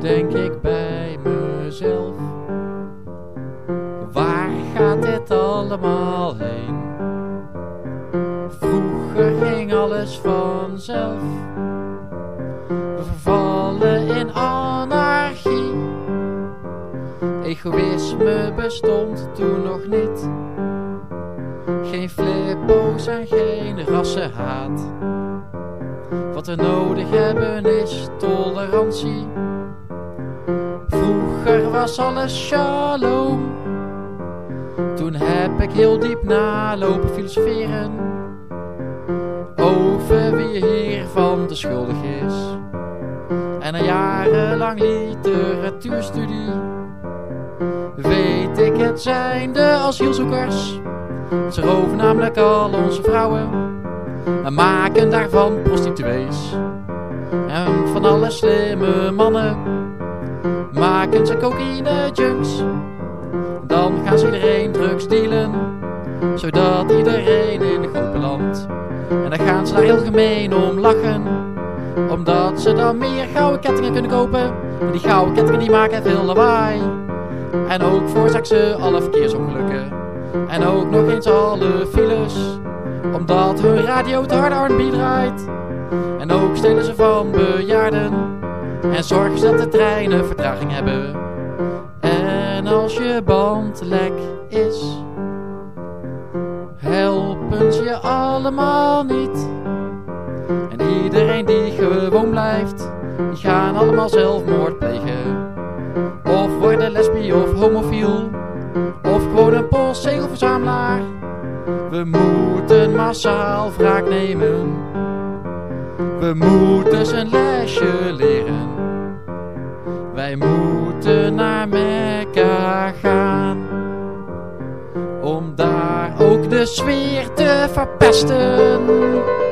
denk ik bij mezelf. Waar gaat dit allemaal heen? Vroeger ging alles vanzelf. We vervallen in anarchie. Egoïsme bestond toen nog niet. Geen flippo's en geen rassenhaat. Wat we nodig hebben is tolerantie. Was alles shalom. Toen heb ik heel diep nalopen filosoferen. Over wie hiervan de schuldig is. En een jarenlang literatuurstudie. Weet ik het zijn de asielzoekers. Ze roven namelijk al onze vrouwen. En maken daarvan prostituees. En van alle slimme mannen maken ze cocaïne junks. Dan gaan ze iedereen drugs dealen, zodat iedereen in groep belandt. En dan gaan ze daar heel gemeen om lachen, omdat ze dan meer gouden kettingen kunnen kopen. En die gouden kettingen die maken veel lawaai. En ook veroorzaken ze alle verkeersongelukken. En ook nog eens alle files, omdat hun radio te hard R&B draait. En ook stelen ze van bejaarden en zorgen ze dat de treinen vertraging hebben. En als je band lek is, helpen ze je allemaal niet. En iedereen die gewoon blijft, die gaan allemaal zelfmoord plegen. Of worden lesbi of homofiel, of gewoon een postzegelverzamelaar. We moeten massaal wraak nemen. We moeten een lesje leren. Om daar ook de sfeer te verpesten.